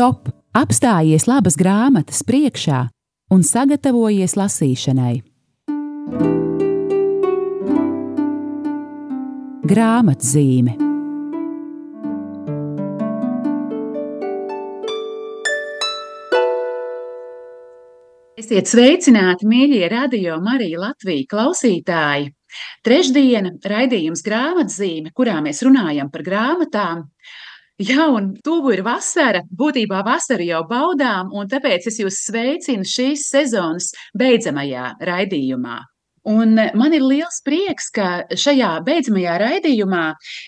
stop! Apstājies labas grāmatas priekšā un sagatavojies lasīšanai. Grāmatzīme Esiet sveicināti, mīļie radio Marija Latvija klausītāji! Trešdiena raidījums grāmatzīme, kurā mēs runājam par grāmatām. Jā, un tuvu ir vasara. Būtībā vasaru jau baudām, un tāpēc es jūs sveicinu šīs sezonas beidzamajā raidījumā. Un man ir liels prieks, ka šajā beidzamajā raidījumā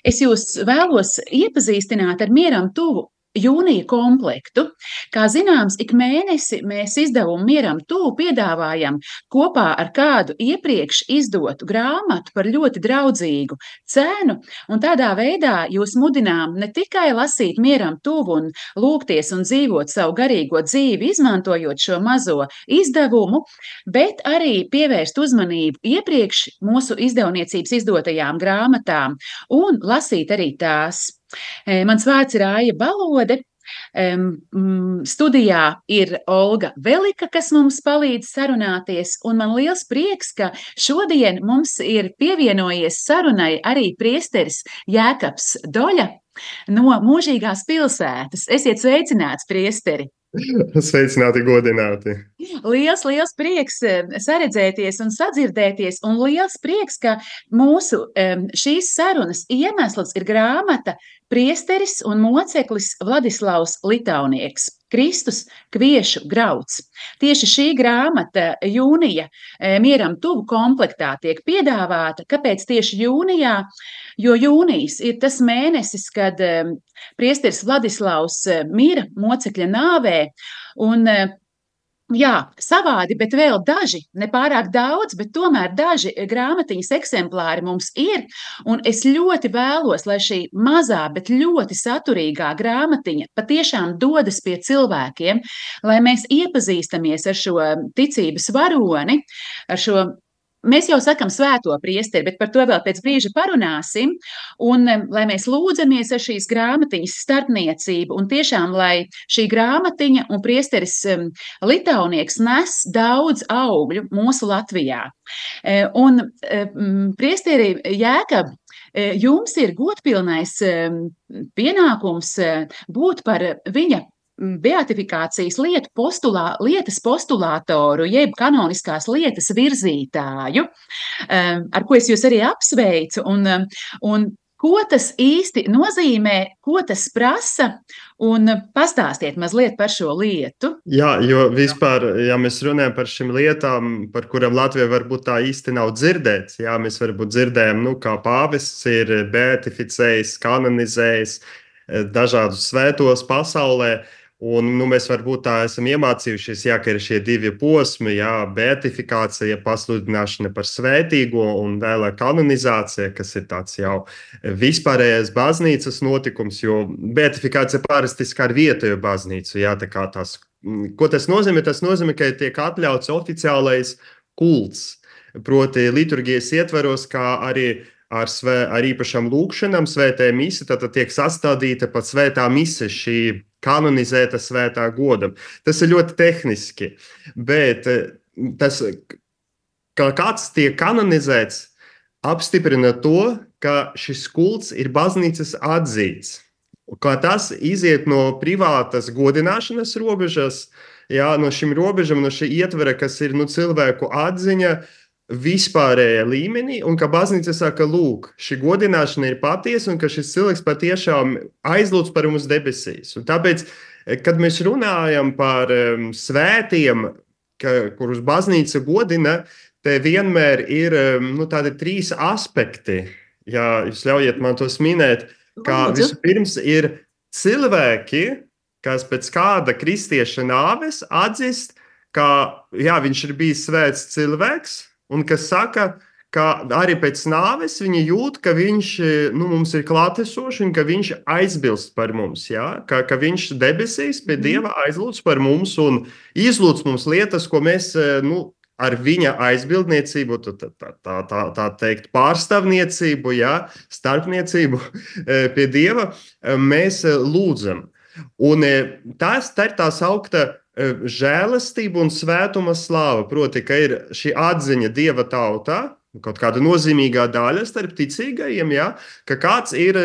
es jūs vēlos iepazīstināt ar mieram tuvu jūnija komplektu. Kā zināms, ik mēnesi mēs izdevumu mieram tuvu piedāvājam kopā ar kādu iepriekš izdotu grāmatu par ļoti draudzīgu cenu, un tādā veidā jūs mudinām ne tikai lasīt mieram tuvu un lūgties un dzīvot savu garīgo dzīvi, izmantojot šo mazo izdevumu, bet arī pievērst uzmanību iepriekš mūsu izdevniecības izdotajām grāmatām un lasīt arī tās. Mans vārds ir Aija Balode. Studijā ir Olga Velika, kas mums palīdz sarunāties, un man liels prieks, ka šodien mums ir pievienojies sarunai arī priesteris Jēkabs Doļa no mūžīgās pilsētas. Esiet sveicināts, priesteri! Sveicināti, godināti! Liels, liels prieks saredzēties un sadzirdēties, un liels prieks, ka mūsu šīs sarunas iemesls ir grāmata Priesteris un moceklis Vladislavs Litaunieks. Kristus kviešu grauds. Tieši šī grāmata jūnija mieram tuvu komplektā tiek piedāvāta. Kāpēc tieši jūnijā? Jo jūnijas ir tas mēnesis, kad priesteris Vladislavs mira mocekļa nāvē, un Jā, savādi, bet vēl daži, ne pārāk daudz, bet tomēr daži grāmatiņas eksemplāri mums ir. Es ļoti vēlos, lai šī mazā, bet ļoti saturīgā grāmatiņa patiešām dodas pie cilvēkiem, lai mēs iepazīstamies ar šo ticības varoni, ar šo Mēs jau sakām svēto priesteri, bet par to vēl pēc brīža parunāsim. Un, lai mēs lūdzamies ar šīs grāmatiņas starpniecību, un tiešām, lai šī grāmatiņa un priesteris Litaunieks nes daudz augļu mūsu Latvijā. E, un priesteri Jēkab, e, jums ir godpilnais pienākums būt par viņa beatifikācijas lietu postulā, lietas postulātoru, jeb kanoniskās lietas virzītāju, ar ko es jūs arī apsveicu. Un, un ko tas īsti nozīmē, ko tas prasa, un pastāstiet mazliet par šo lietu. Jā, jo vispār, ja mēs runājam par šīm lietām, par kurām Latvija varbūt tā īsti nav dzirdēts, jā, mēs varbūt dzirdējam, nu, kā pāvests ir beatificējis, kanonizējis eh, dažādus svētos pasaulē. Un, nu, mēs varbūt tā esam iemācījušies, jā, ka ir šie divi posmi, jā, beatifikācija, pasludināšana par svētīgo un vēlāk kanonizācija, kas ir tāds jau vispārējais baznīcas notikums, jo beatifikācija parasti skar vietējo baznīcu. Jā, tās, ko tas nozīmē? Tas nozīmē, ka tiek atļauts oficiālais kults, proti liturgijas ietveros, kā arī ar, svē, ar īpašām lūkšanām, svētē mise, tad tiek sastādīta pat svētā mise šī kanonizēta svētā godam. Tas ir ļoti tehniski, bet eh, tas, ka kāds tiek kanonizēts, apstiprina to, ka šis kults ir baznīcas atzīts. Kā tas iziet no privātas godināšanas robežas, jā, no šīm robežām, no šī ietvera, kas ir nu, cilvēku atziņa, uh, vispārējā līmenī, un ka baznīca saka, lūk, šī godināšana ir patiesa, un ka šis cilvēks patiešām aizlūdz par mums debesīs. Un tāpēc, kad mēs runājam par um, svētiem, ka, kurus baznīca godina, te vienmēr ir um, nu, tādi trīs aspekti. Ja jūs ļaujiet man tos minēt, kā vispirms ir cilvēki, kas pēc kāda kristieša nāves atzīst, ka jā, viņš ir bijis svēts cilvēks, un kas saka, ka arī pēc nāves viņi jūt, ka viņš nu, mums ir klātesošs un ka viņš aizbilst par mums. Ja? Ka, ka viņš debesīs pie mhm. Dieva aizlūdz par mums un izlūdz mums lietas, ko mēs. Nu, Ar viņa aizbildniecību, tā, tā, tā, tā, tā teikt, pārstāvniecību, ja, starpniecību pie Dieva, mēs lūdzam. Un tas tā ir tā saukta žēlastība un svētuma slāva. Proti, ka ir šī atziņa dieva tautā, kaut kāda nozīmīgā daļa starp ticīgajiem, ja, ka kāds ir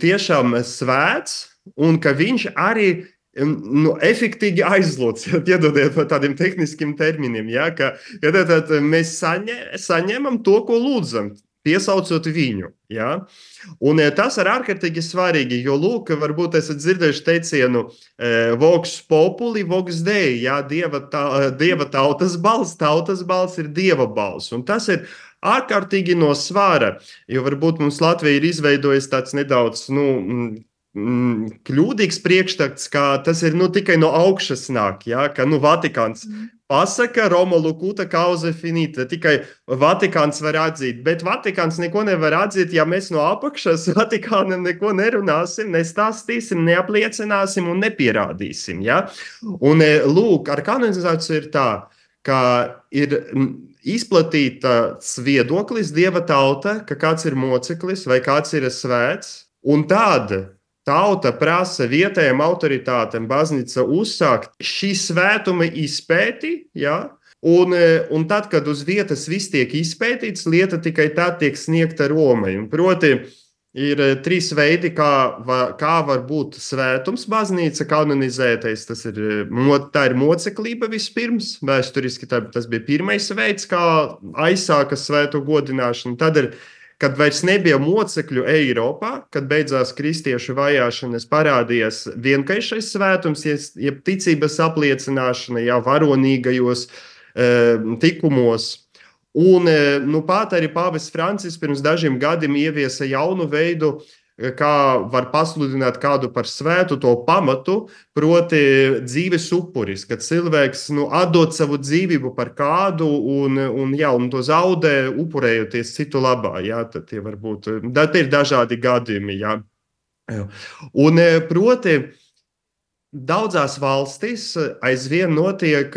tiešām svēts un ka viņš arī nu, efektīvi aizlūdz, piedodiet par tādiem tehniskiem terminiem, ja, ka ja, tad, tad mēs saņē, saņemam to, ko lūdzam piesaucot viņu. Ja? Un e, tas ir ārkārtīgi svarīgi, jo, lūk, varbūt esat dzirdējuši teicienu, e, voks populi, voks dei, ja? dieva, tā, dieva tautas balss, tautas balss ir dieva balss. Un tas ir ārkārtīgi no svāra, jo varbūt mums Latvija ir izveidojis tāds nedaudz, nu, kļūdīgs priekšstats, ka tas ir nu, tikai no augšas nāk, ja? ka nu, Vatikāns mm. Pasaka, Roma Lukuta kauze finita, tikai Vatikāns var atzīt, bet Vatikāns neko nevar atzīt, ja mēs no apakšas Vatikānam neko nerunāsim, nestāstīsim, neapliecināsim un nepierādīsim. Ja? Un e, lūk, ar kanonizāciju ir tā, ka ir izplatīts viedoklis, dieva tauta, ka kāds ir moceklis vai kāds ir svēts, un tāda Tauta prasa vietējām autoritātēm baznīca uzsākt šī svētuma izpēti, ja? un, un tad, kad uz vietas viss tiek izpētīts, lieta tikai tad tiek sniegta Romai. Un proti, ir trīs veidi, kā, kā var būt svētums baznīca kanonizētais. Tas ir, tā ir moceklība vispirms, vēsturiski tā, tas bija pirmais veids, kā aizsāka svētu godināšanu. Tad ir kad vairs nebija mocekļu Eiropā, kad beidzās kristiešu vajāšanas, parādījās vienkāršais svētums, jeb ticības apliecināšana jau varonīgajos e, tikumos. Un e, nu, pat arī Pāvests Francis pirms dažiem gadiem ieviesa jaunu veidu, kā var pasludināt kādu par svētu, to pamatu, proti, dzīves upuris, kad cilvēks nu, atdod savu dzīvību par kādu un, un, jā, un to zaudē, upurējoties citu labā. Jā, tad tie var būt ir dažādi gadījumi. Jā. Un, proti, Daudzās valstīs aizvien notiek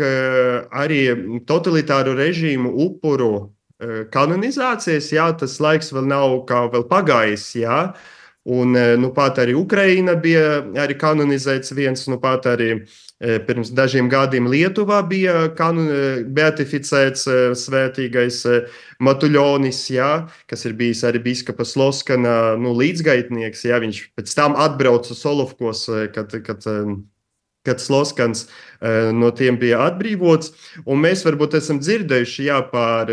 arī totalitāru režīmu upuru kanonizācijas. Jā, tas laiks vēl nav vēl pagājis. Jā. Un, e, nu, pat arī Ukraina bija arī kanonizēts viens, nu, pat arī e, pirms dažiem gadiem Lietuvā bija kanon, e, beatificēts svētīgais Matuļonis, jā, kas ir bijis arī biskupa Sloskana nu, līdzgaitnieks. Jā, viņš pēc tam atbrauca Solovkos, kad, kad, kad Sloskans no tiem bija atbrīvots. Un mēs varbūt esam dzirdējuši jā, par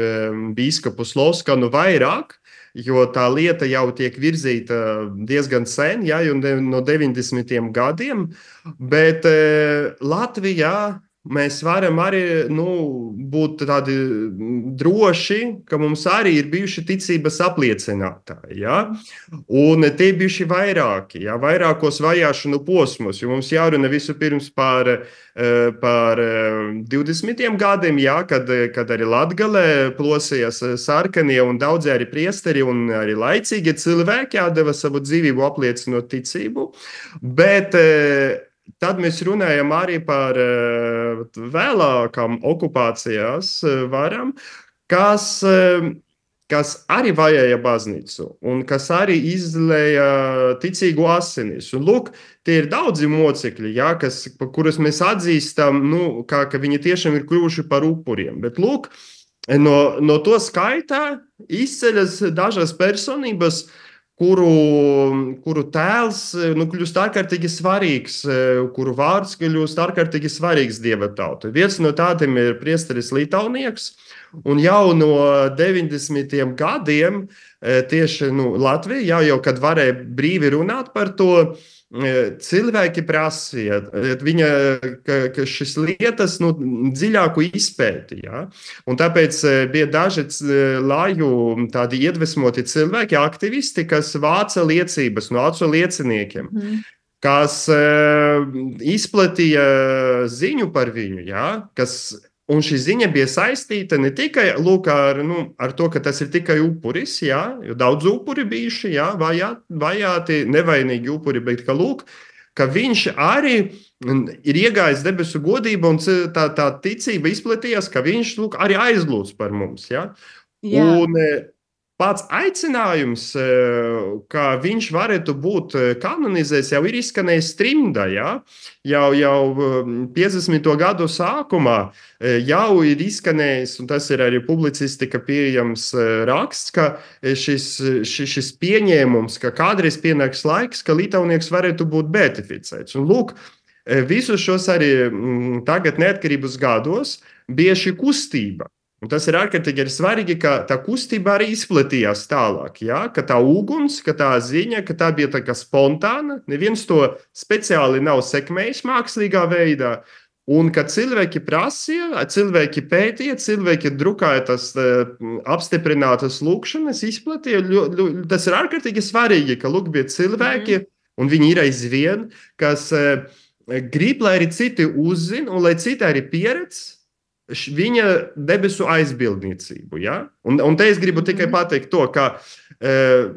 biskupu Sloskanu vairāk jo tā lieta jau tiek virzīta diezgan sen, ja, no 90. gadiem. Bet eh, Latvijā mēs varam arī nu, būt tādi droši, ka mums arī ir bijuši ticības apliecinātāji. Ja? Un tie ir bijuši vairāki, ja? vairākos vajāšanu posmos, jo mums jārunā vispirms par, eh, par 20. Eh, gadiem, ja? kad, kad arī Latgalē plosījās sarkanie un daudzi arī priesteri un arī laicīgi cilvēki atdeva savu dzīvību apliecinot ticību. Bet eh, Tad mēs runājam arī par uh, vēlākām okupācijās uh, varam, kas, uh, kas arī vajāja baznīcu un kas arī izlēja ticīgu asinis. Un, lūk, tie ir daudzi mocekļi, ja, kas, kurus mēs atzīstam, nu, kā, ka viņi tiešām ir kļuvuši par upuriem. Bet, lūk, no, no to skaitā izceļas dažas personības, uh, kuru, kuru tēls nu, kļūst ārkārtīgi svarīgs, kuru vārds kļūst ārkārtīgi svarīgs dieva tautai. Viens no tādiem ir priesteris Lītaunieks, un jau no 90. gadiem tieši nu, Latvija, jau, jau kad varēja brīvi runāt par to, cilvēki prasīja, viņa, ka, ka šis lietas nu, dziļāku izpēti. Ja? Un tāpēc bija daži laju tādi iedvesmoti cilvēki, aktivisti, kas vāca liecības no acu lieciniekiem. Mm. Kas uh, izplatīja ziņu par viņu, ja? kas Un šī ziņa bija saistīta ne tikai lūk, ar, nu, ar to, ka tas ir tikai upuris, jā, jo daudz upuri bijuši, jā, vajā, vajāti, nevainīgi upuri, bet ka, lūk, ka viņš arī ir iegājis debesu godību, un tā, tā ticība izplatījās, ka viņš lūk, arī aizlūdz par mums. Jā. Jā. Un, pats aicinājums, ka viņš varētu būt kanonizēts, jau ir izskanējis trimdā. Ja? Jau, jau 50. gadu sākumā jau ir izskanējis, un tas ir arī publicistika pieejams raksts, ka šis, šis, šis pieņēmums, ka kādreiz pienāks laiks, ka Lietuvnieks varētu būt beatificēts. Un lūk, visus šos arī tagad neatkarības gados bija šī kustība Un tas ir ārkārtīgi ir svarīgi, ka tā kustība arī izplatījās tālāk. Ja? Ka tā uguns, ka tā ziņa, ka tā bija tā spontāna, neviens to speciāli nav sekmējis mākslīgā veidā. Un kad cilvēki prasīja, cilvēki pētīja, cilvēki drukāja tas apstiprinātas lūkšanas, izplatīja. Tas ir ārkārtīgi svarīgi, ka lūk, bija cilvēki, mm. un viņi ir aizvien, kas grib, lai arī citi uzzina, un lai citi arī pieredz viņa debesu aizbildniecību. Ja? Un, un te es gribu tikai mhm. pateikt to, ka uh,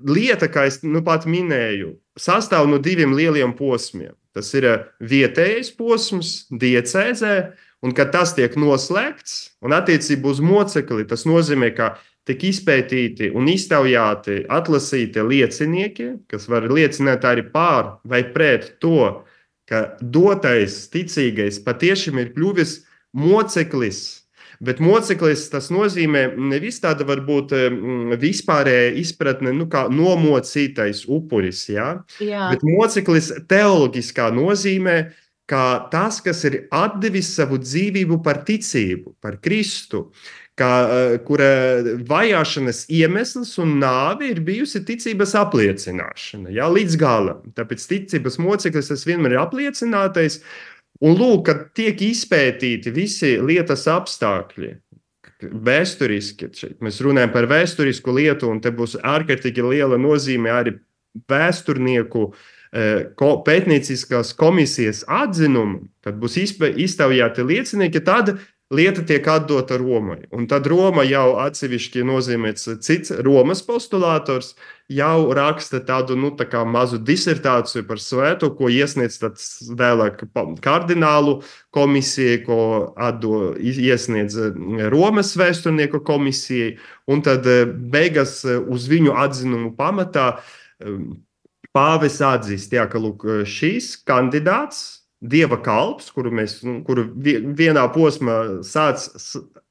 lieta, kā es nu pat minēju, sastāv no diviem lieliem posmiem. Tas ir e, vietējais posms, diecēzē, un kad tas tiek noslēgts, un attiecībā uz mocekli, tas nozīmē, ka tiek izpētīti un iztaujāti, atlasīti liecinieki, kas var liecināt arī pār vai pret to, ka dotais ticīgais patiešām ir kļuvis moceklis. Bet moceklis tas nozīmē nevis tāda varbūt vispārēja izpratne, nu, kā nomocītais upuris. Ja? Jā. Bet moceklis teoloģiskā nozīmē, kā tas, kas ir devis savu dzīvību par ticību, par Kristu, kā, e, kura vajāšanas iemesls un nāve ir bijusi ticības apliecināšana ja? līdz galam. Tāpēc ticības moceklis tas vienmēr ir apliecinātais. Un lūk, kad tiek izpētīti visi lietas apstākļi, vēsturiski, šeit mēs runājam par vēsturisku lietu, un te būs ārkārtīgi liela nozīme arī vēsturnieku eh, pētnieciskās komisijas atzinumu, kad būs iztaujāti liecinieki, tad lieta tiek atdota Romai. Un tad Roma jau atsevišķi nozīmēts cits Romas postulātors, jau raksta tādu nu, tā mazu disertāciju par svētu, ko iesniedz vēlāk kardinālu komisija, ko atdo, iesniedz Romas vēsturnieku komisijai, un tad eh, beigas eh, uz viņu atzinumu pamatā eh, pāvis atzīst, jā, ka lūk, šīs kandidāts dieva kalps, kuru mēs nu, kuru vienā posmā sāc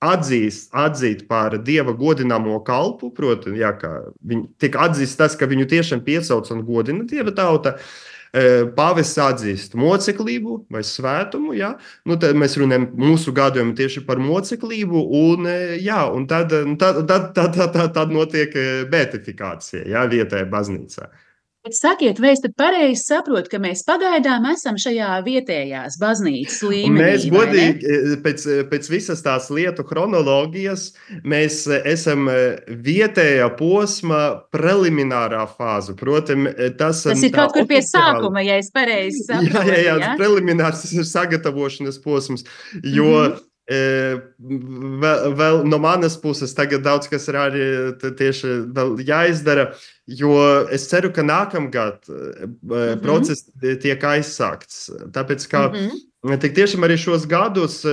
atzīst, atzīt par dieva godināmo kalpu. Proti, jā, viņi tiek atzīst tas, ka viņu tiešām piesauc un godina dieva tauta. E, Pāvests atzīst moceklību vai svētumu. Ja? Nu, tad mēs runājam mūsu gadījumā tieši par moceklību. Un, e, jā, un tad, tad, tad, tad, tad, tad notiek e, beatifikācija ja? vietējā baznīcā. Bet sakiet, vai es tad pareizi saprotu, ka mēs pagaidām esam šajā vietējās baznīcas līmenī? Mēs godīgi, e, pēc, e, pēc visas tās lietu chronoloģijas, mēs e, esam vietējā posma preliminārā fāze. Protams, tas, tas ir kaut kur pie sākuma, ja es pareizi saprotu. Jā, jā, jā, ja? preliminārs tas ir sagatavošanas posms, jo mm -hmm. Vēl, vēl no manas puses, tagad daudz kas ir arī tieši jāizdara, jo es ceru, ka nākamgad mm -hmm. process tiek aizsākts. Tāpēc, ka mm -hmm. tik tiešām arī šos gadus,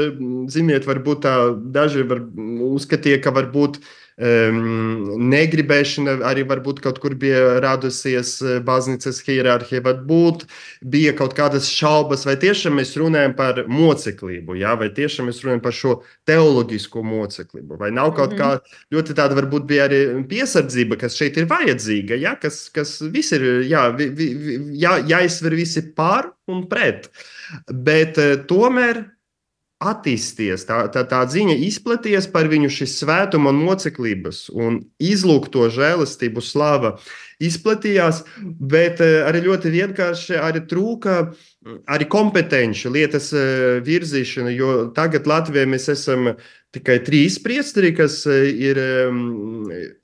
ziniet, varbūt tā daži var uzskatīja, ka varbūt um, negribēšana arī varbūt kaut kur bija radusies eh, baznīcas hierarhija, varbūt bija kaut kādas šaubas, vai tiešām mēs runājam par moceklību, ja? vai tiešām mēs runājam par šo teoloģisko moceklību, vai nav kaut mm -hmm. kā ļoti tāda varbūt bija arī piesardzība, kas šeit ir vajadzīga, ja? kas, kas viss ir jā, vi, vi, jā, jāizsver visi pār un pret. Bet uh, tomēr attīstījies, tā, tā, tā ziņa izplatījies par viņu šīs svētuma noceklības un izlūgto žēlastību slava izplatījās, bet eh, arī ļoti vienkārši arī trūka arī kompetenci lietas eh, virzīšana, jo tagad Latvijā mēs esam tikai trīs priesteri, kas eh, ir,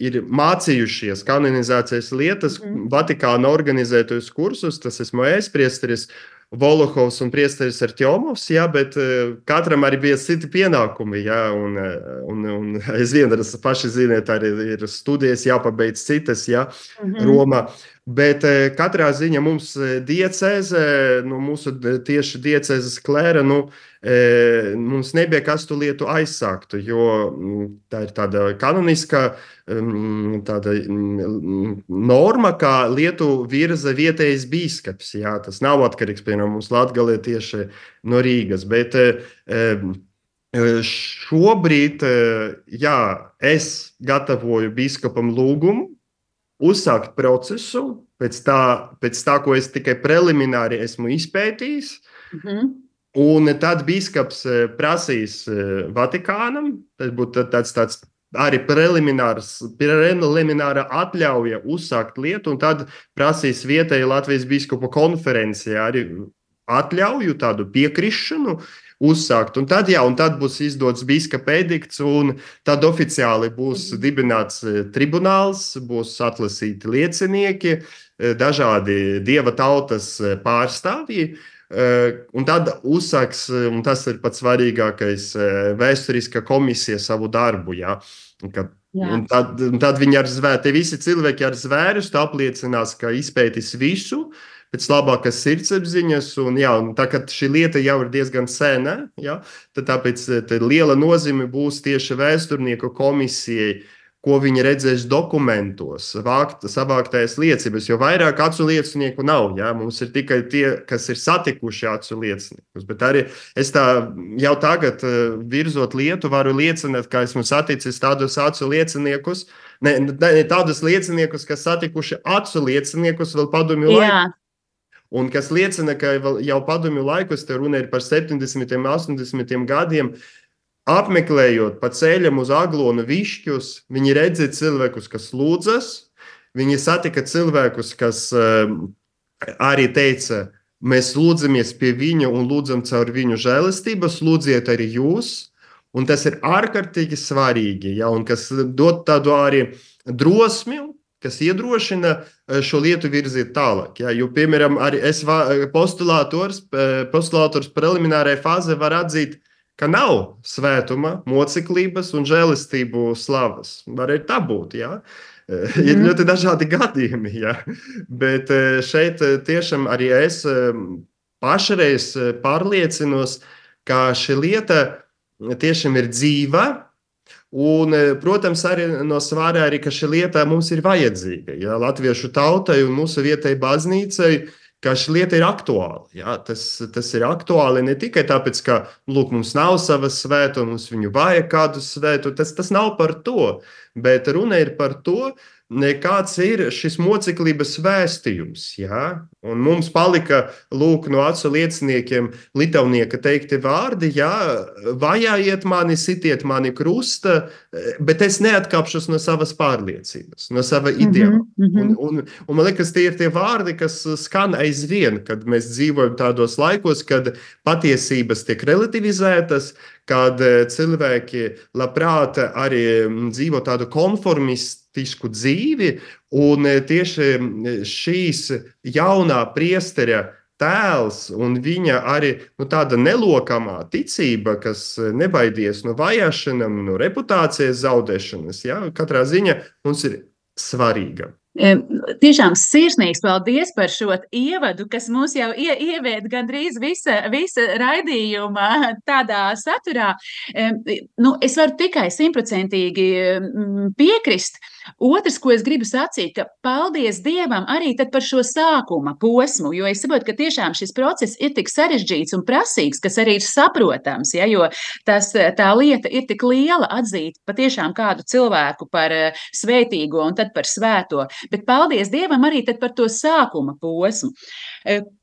ir mācījušies kanonizācijas lietas, mm. Vatikāna organizētos kursus, tas esmu es priesteris, Volohovs un Priesteris Artjomovs, jā, bet uh, katram arī bija citi pienākumi. Jā, un, uh, un, un aizvien, paši ziniet, arī ir studijas jāpabeidz citas, jā, mm -hmm. Romā. Bet katrā ziņā mums diecēze, nu, mūsu tieši diecēzes klēra, nu, mums nebija kas tu lietu aizsāktu, jo mm, tā ir tāda kanoniska mm, tāda mm, norma, kā lietu virza vietējais bīskaps. Jā, tas nav atkarīgs, piemēram, mums Latgalē tieši no Rīgas, bet šobrīd, jā, es gatavoju bīskapam lūgumu, uzsākt procesu pēc tā, pēc tā ko es tikai prelimināri esmu izpētījis. Mm -hmm. Un tad biskups eh, prasīs eh, Vatikānam, tas būtu tāds, tāds arī preliminārs, prelimināra atļauja uzsākt lietu, un tad prasīs vietējai Latvijas biskupa konferencijā arī atļauju, tādu piekrišanu, uzsākt. Un tad, jā, un tad būs izdots biskupa edikts, un tad oficiāli būs mhm. dibināts e, tribunāls, būs atlasīti liecinieki, e, dažādi dieva tautas e, pārstāvji. Un tad uzsāks, un tas ir pats svarīgākais, vēsturiskā komisija savu darbu. Ja? Kad, un tad, un tad viņi ar zvēru, visi cilvēki ar zvērstu apliecinās, ka izpētīs visu, uh, pēc labākas sirdsapziņas. Un, jā, un tā kā šī lieta jau ir diezgan sena, jā, tad tāpēc tā liela nozīme būs tieši vēsturnieku komisijai. Ko viņi redzēs dokumentos, vākt, savāktais liecības, jo vairāk acu liecinieku nav. Ja? Mums ir tikai tie, kas ir satikuši acu lieciniekus. Bet arī es tā jau tagad, eh, virzot lietu, varu liecināt, ka esmu saticis tādus acu lieciniekus, ne, ne tādus lieciniekus, kas satikuši acu lieciniekus vēl padomju laikā. Un kas liecina, ka jau padomju laikos, te runa ir par 70, 80 gadiem, apmeklējot pa ceļam uz aglonu višķus, viņi redzēja cilvēkus, kas lūdzas, viņi satika cilvēkus, kas uh, arī teica, mēs lūdzamies pie viņa un lūdzam caur viņu žēlastības, lūdziet arī jūs. Un tas ir ārkārtīgi svarīgi, ja, un kas dod tādu arī drosmi kas iedrošina eh, šo lietu virzīt tālāk. Ja? Jo, piemēram, arī es postulātors, eh, postulātors preliminārajā fāzē var atzīt, ka nav svētuma, moceklības un žēlastību slavas. Var arī tā būt. Ja? Mm. Ir mhm. ļoti dažādi gadījumi, ja? bet šeit tiešām arī es pašreiz pārliecinos, ka šī lieta tiešām ir dzīva, Un, e, protams, arī no svārā arī, ka šī lieta mums ir vajadzīga. Ja, Latviešu tautai un mūsu vietējai baznīcai, ka šī lieta ir aktuāla. Ja, tas, tas ir aktuāli ne tikai tāpēc, ka lūk, mums nav savas svētuma, mums viņu vajag kādu svētu. Tas, tas nav par to, bet runa ir par to, kāds ir šis moceklības vēstījums. Ja? Un mums palika lūk, no acu lieciniekiem Lietuvnieka teikti vārdi, ja vajājiet mani, sitiet mani krusta, bet es neatkāpšos no savas pārliecības, no sava mhm, ideāla. Mm -hmm. un, un, un man liekas, tie ir tie vārdi, kas skan aizvien, kad mēs dzīvojam tādos laikos, kad patiesības tiek relativizētas, kad cilvēki labprāt arī dzīvo tādu konformistu kristisku dzīvi, un e, tieši šīs jaunā priesteļa tēls un viņa arī nu, tāda nelokamā ticība, kas nebaidies no vajāšanām, no reputācijas zaudēšanas, ja, katrā ziņā mums ir svarīga. Tiešām sirsnīgs paldies par šo ievadu, kas mūs jau ie, ievied gandrīz visa, visa raidījuma tādā saturā. Nu, es varu tikai simtprocentīgi piekrist. Otrs, ko es gribu sacīt, ka paldies Dievam arī par šo sākuma posmu, jo es saprotu, ka tiešām šis process ir tik sarežģīts un prasīgs, kas arī ir saprotams, ja, jo tas, tā lieta ir tik liela atzīt patiešām kādu cilvēku par svētīgo un tad par svēto. Bet paldies Dievam arī par to sākuma posmu.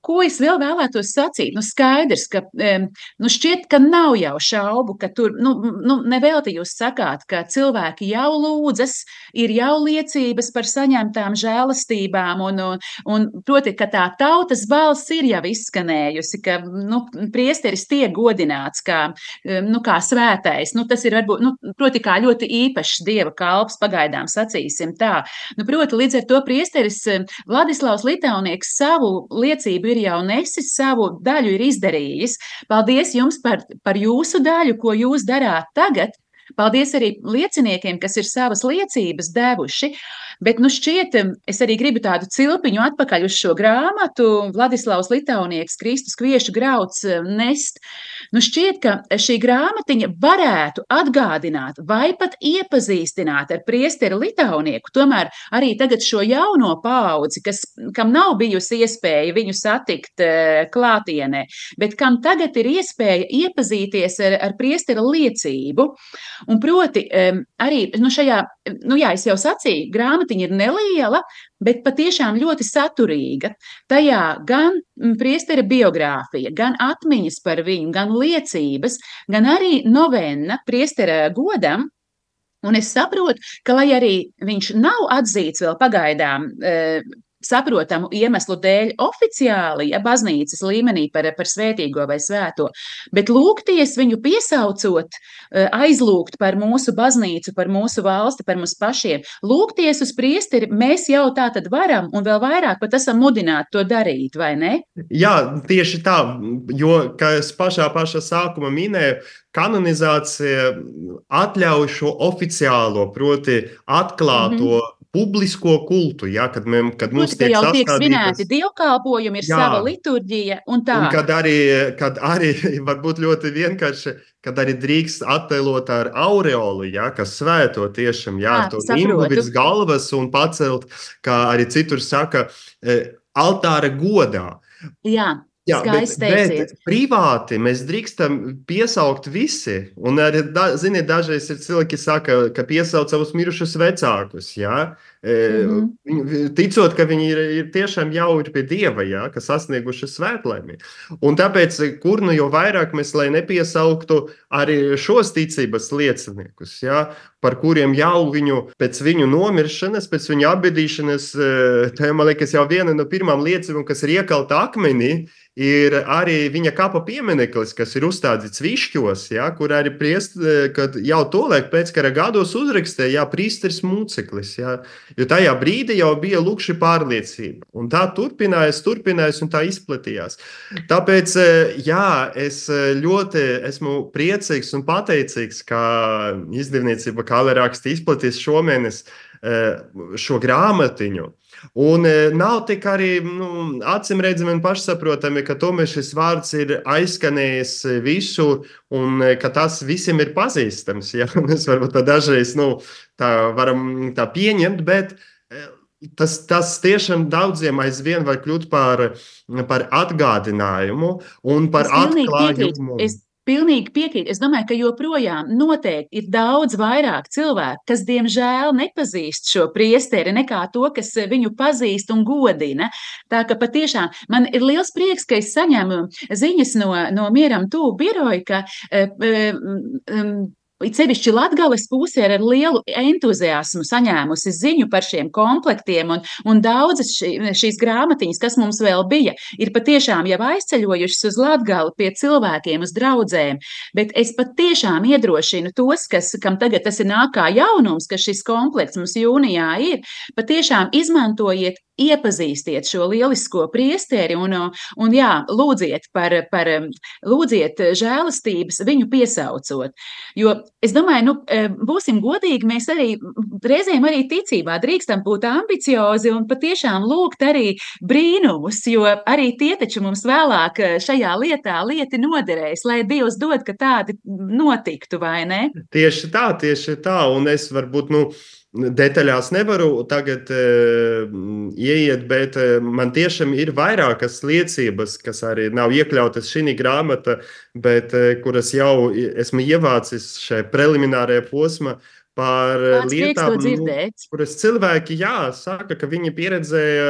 Ko es vēl vēlētos sacīt? Nu, skaidrs, ka nu, šķiet, ka nav jau šaubu, ka tur nu, nu, nevelti jūs sakāt, ka cilvēki jau lūdzas, ir jau liecības par saņemtām žēlastībām, un, un, un proti, ka tā tautas balss ir jau izskanējusi, ka nu, priesteris tiek godināts kā, nu, kā svētais. Nu, tas ir varbūt, nu, proti, kā ļoti īpašs dieva kalps, pagaidām sacīsim tā. Nu, proti, līdz ar to priesteris Vladislavs Litaunieks savu liecību ir jau nesis, savu daļu ir izdarījis. Paldies jums par, par jūsu daļu, ko jūs darāt tagad. Paldies arī lieciniekiem, kas ir savas liecības devuši. Bet nu šķiet, es arī gribu tādu cilpiņu atpakaļ uz šo grāmatu. Vladislavs Litaunieks, Kristus kviešu grauds nest. Nu šķiet, ka šī grāmatiņa varētu atgādināt vai pat iepazīstināt ar priesteri Litaunieku. Tomēr arī tagad šo jauno paudzi, kas, kam nav bijusi iespēja viņu satikt klātienē, bet kam tagad ir iespēja iepazīties ar, ar priestera liecību. Un proti, arī nu šajā, nu jā, es jau sacīju, grāmatiņa ir neliela, bet patiešām ļoti saturīga. Tajā gan priestera biogrāfija, gan atmiņas par viņu, gan liecības, gan arī novenna priestera godam. Un es saprotu, ka, lai arī viņš nav atzīts vēl pagaidām saprotamu iemeslu dēļ oficiāli, ja baznīcas līmenī par, par svētīgo vai svēto, bet lūgties viņu piesaucot, eh, aizlūgt par mūsu baznīcu, par mūsu valsti, par mums pašiem, lūgties uz priesteri, mēs jau tā tad varam un vēl vairāk pat esam mudināti to darīt, vai ne? Jā, tieši tā, jo, kā es pašā, pašā sākuma minēju, kanonizācija atļauj šo oficiālo, proti atklāto mm -hmm publisko kultu, ja, kad, mē, kad mums tiek jau tiek svinēti dievkalpojumi, ir jā, sava liturģija un tā. Un kad arī, kad arī varbūt ļoti vienkārši, kad arī drīkst attēlot ar aureolu, ja, kas svēto tiešām, jā, jā to nimbu virs galvas un pacelt, kā arī citur saka, e, altāra godā. Jā. Jā, bet, bet privāti mēs drīkstam piesaukt visi. Un arī, da, ziniet, dažreiz ir cilvēki, kas saka, ka piesauc savus mirušus vecākus. Ja? Mm -hmm. Ticot, ka viņi ir, ir tiešām jau ir pie dieva, ja? kas sasnieguši svētlaimi. Un tāpēc, kur nu jau vairāk mēs nepiesauktu arī šos ticības lieciniekus, ja? par kuriem jau viņu pēc viņu nomiršanas, pēc viņu apbedīšanas, tā man liekas, jau viena no pirmām liecībām, kas ir iekalta akmenī ir arī viņa kapa piemineklis, kas ir uzstādīts Višķos, ja, kur arī priest, kad jau tolaik pēckara gados uzrakstīja, ja priesteris mūceklis, ja, jo tajā brīdī jau bija lūkši pārliecība. Un tā turpinājās, turpinājās un tā izplatījās. Tāpēc, jā, es ļoti esmu priecīgs un pateicīgs, ka izdevniecība Kaleraksta izplatīs šomēnes šo grāmatiņu. Un e, nav tik arī nu, acīm redzami un pašsaprotami, ka tomēr šis vārds ir aizskanējis visur un e, ka tas visiem ir pazīstams. Ja? Mēs varbūt tā dažreiz nu, tā varam tā pieņemt, bet e, tas, tas tiešām daudziem aizvien var kļūt par, par atgādinājumu un par atklājumu. Es Pilnīgi piekrītu. Es domāju, ka joprojām noteikti ir daudz vairāk cilvēku, kas, diemžēl, nepazīst šo priesteri nekā to, kas viņu pazīst un godina. Tā ka patiešām man ir liels prieks, ka es saņemu ziņas no, no Mieram Tūbu biroja, ka um, It sevišķi Latvijas pusē ir ar lielu entuziasmu saņēmusi ziņu par šiem komplektiem, un, un daudzas šī, šīs grāmatiņas, kas mums vēl bija, ir patiešām jau aizceļojušas uz Latviju pie cilvēkiem, uz draugiem. Bet es patiešām iedrošinu tos, kas, kam tagad tas ir nākā jaunums, ka šis komplekts mums jūnijā ir, patiešām izmantojiet iepazīstiet šo lielisko priesteri un, un jā, lūdziet par, par lūdziet žēlastības viņu piesaucot. Jo es domāju, nu, e, būsim godīgi, mēs arī reizēm arī ticībā drīkstam būt ambiciozi un patiešām lūgt arī brīnumus, jo arī tie taču mums vēlāk e, šajā lietā lieti noderēs, lai Dievs dod, ka tādi notiktu, vai ne? Tieši tā, tieši tā, un es varbūt, nu, Detaļās nevaru tagad uh, ieiet, bet uh, man tiešām ir vairākas liecības, kas arī nav iekļautas šī grāmatā, bet uh, kuras jau esmu ievācis šajā preliminārajā posmā. Par Kāds lietām, nu, kuras cilvēki jā, saka, ka viņi pieredzēja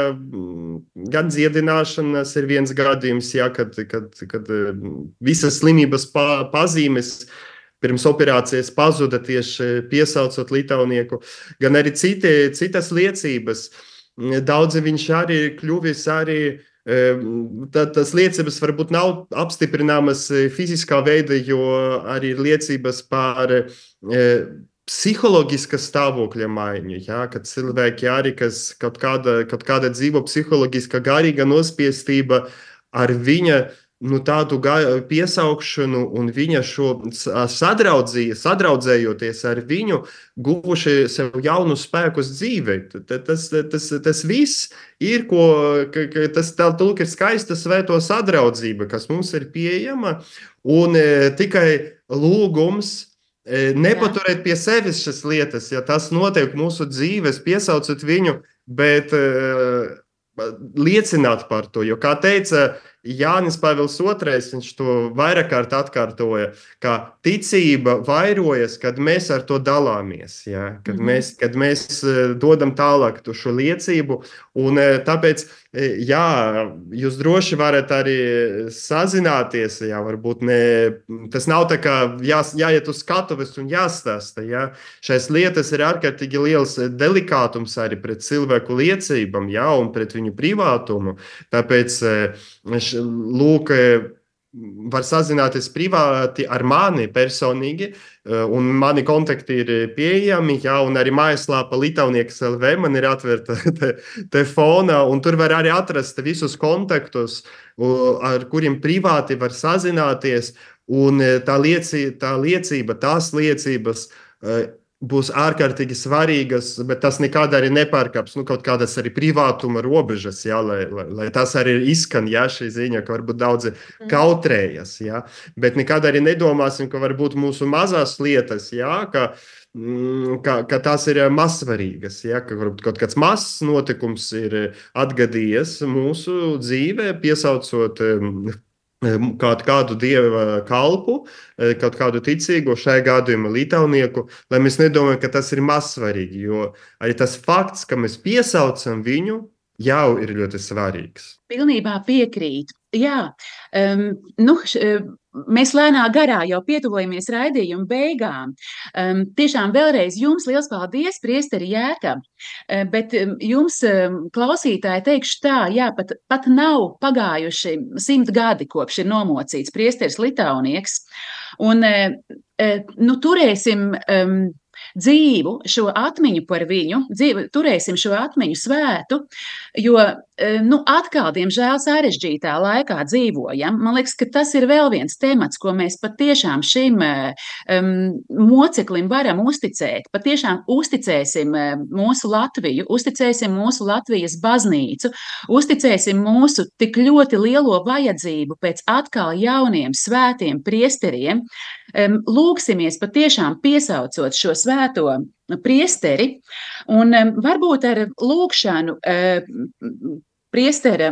gan dziedināšanas, ir viens gadījums, jā, kad, kad, kad visas slimības pa, pazīmes uh, pirms operācijas pazuda tieši piesaucot Litaunieku, gan arī citi, citas liecības. Daudzi viņš arī ir kļuvis arī. Tā, tas liecības varbūt nav apstiprināmas fiziskā veidā, jo arī ir liecības par e, psiholoģiska stāvokļa maiņu. Ja, kad cilvēki arī, kas kaut kāda, kaut kāda dzīvo psiholoģiska, garīga nospiestība ar viņa nu, tādu piesaukšanu un viņa šo sadraudzējoties ar viņu, guvuši sev jaunu spēku dzīvē. Tas, tas, tas viss ir, ko tas tā, tulk, ir skaista svēto sadraudzība, kas mums ir pieejama, un e, tikai lūgums. E, nepaturēt pie sevis šīs lietas, ja tas notiek mūsu dzīvēs, piesaucot viņu, bet uh, liecināt par to. Jo, kā teica Jānis Pāvils II, viņš to vairāk kārt atkārtoja, ka ticība vairojas, kad mēs ar to dalāmies, ja? kad, mm -hmm. mēs, kad mēs e, dodam tālāk šo liecību. Un, e, tāpēc, e, jā, jūs droši varat arī sazināties. Jā, varbūt ne, tas nav tā kā jā, jāiet uz skatuves un jāstāsta. Ja? Šais lietas ir ārkārtīgi liels delikātums arī pret cilvēku liecībām ja? un pret viņu privātumu. Tāpēc lūk, var sazināties privāti ar mani personīgi, eh, un mani kontakti ir pieejami. Jā, un arī mājaslāpa Lietuvniekas LV man ir atvērta te, te fonā, un tur var arī atrast visus kontaktus, ar kuriem privāti var sazināties. Un eh, tā, liecība, tā liecība, tās liecības būs ārkārtīgi svarīgas, bet tas nekad arī nepārkāps nu, kaut kādas arī privātuma robežas, jā, lai, lai, lai tas arī izskan, ja šī ziņa, ka varbūt daudzi mm. kautrējas, jā, bet nekad arī nedomāsim, ka varbūt mūsu mazās lietas, jā, ka, mm, ka, ka tās ir mazsvarīgas, ja, ka varbūt kaut kāds mazs notikums ir atgadījies mūsu dzīvē, piesaucot kaut kādu dieva kalpu, kaut kādu ticīgo, šajā gadījumā lītavnieku, lai mēs nedomājam, ka tas ir mazsvarīgi. Jo arī tas fakts, ka mēs piesaucam viņu, jau ir ļoti svarīgs. Pilnībā piekrītu. Jā, um, nu, š, mēs lēnā garā jau pietuvojamies raidījuma beigām. Um, tiešām vēlreiz jums liels paldies, Priesteri Jēkab. Uh, bet um, jums, um, klausītāji, teikšu tā, jā, pat, pat nav pagājuši simt gadi, kopš ir nomocīts Priesteris Litaunieks. Un, uh, nu, turēsim um, dzīvu šo atmiņu par viņu, dzīvi, turēsim šo atmiņu svētu, jo e, nu, atkal, diemžēl, sarežģītā laikā dzīvojam. Man liekas, ka tas ir vēl viens temats, ko mēs patiešām šim um, moceklim varam uzticēt. Patiešām uzticēsim mūsu Latviju, uzticēsim mūsu Latvijas baznīcu, uzticēsim mūsu tik ļoti lielo vajadzību pēc atkal jauniem svētiem priesteriem, Lūksimies patiešām piesaucot šo svēto priesteri un varbūt ar lūkšanu priesteri,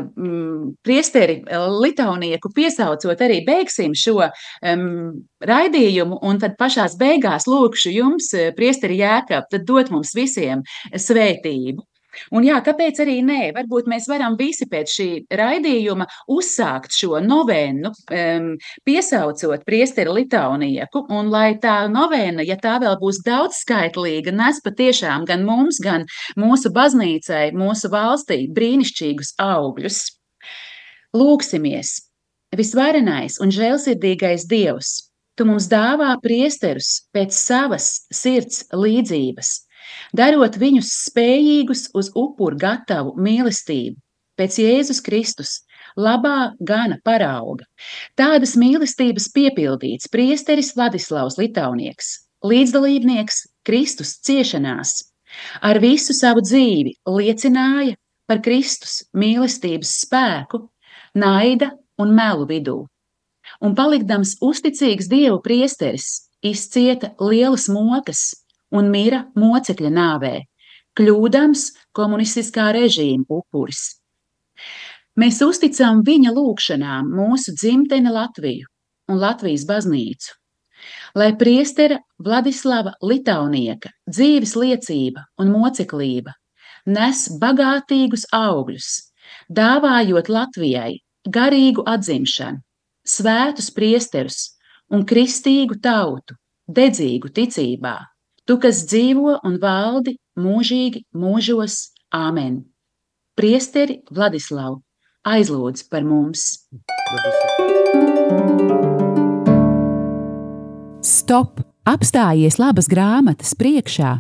priesteri Litaunieku piesaucot arī beigsim šo um, raidījumu, un tad pašās beigās lūkšu jums, priesteri Jēkab, tad dot mums visiem svētību. Un jā, kāpēc arī nē? Varbūt mēs varam visi pēc šī raidījuma uzsākt šo novēnu, um, piesaucot priesteri Litaunieku, un lai tā novēna, ja tā vēl būs daudzskaitlīga, nes patiešām gan mums, gan mūsu baznīcai, mūsu valstī brīnišķīgus augļus. Lūksimies! Visvarenais un žēlsirdīgais Dievs, Tu mums dāvā priesterus pēc savas sirds līdzības darot viņus spējīgus uz upuru gatavu mīlestību pēc Jēzus Kristus, labā gana parauga. Tādas mīlestības piepildīts priesteris Vladislavs Litaunieks, līdzdalībnieks Kristus ciešanās, ar visu savu dzīvi liecināja par Kristus mīlestības spēku, naida un melu vidū. Un palikdams uzticīgs Dievu priesteris, izcieta lielas mokas, un mira mocekļa nāvē, kļūdams komunistiskā režīma upuris. Mēs uzticam viņa lūgšanām mūsu dzimteni Latviju un Latvijas baznīcu, lai priestera Vladislava Litaunieka dzīves liecība un moceklība nes bagātīgus augļus, dāvājot Latvijai garīgu atzimšanu, svētus priesterus un kristīgu tautu, dedzīgu ticībā Tu, kas dzīvo un valdi mūžīgi mūžos, Āmen. Priesteri Vladislavu, aizlūdz par mums! Stop! Apstājies labas grāmatas priekšā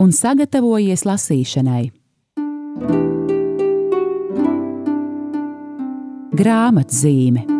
un sagatavojies lasīšanai. Grāmatzīme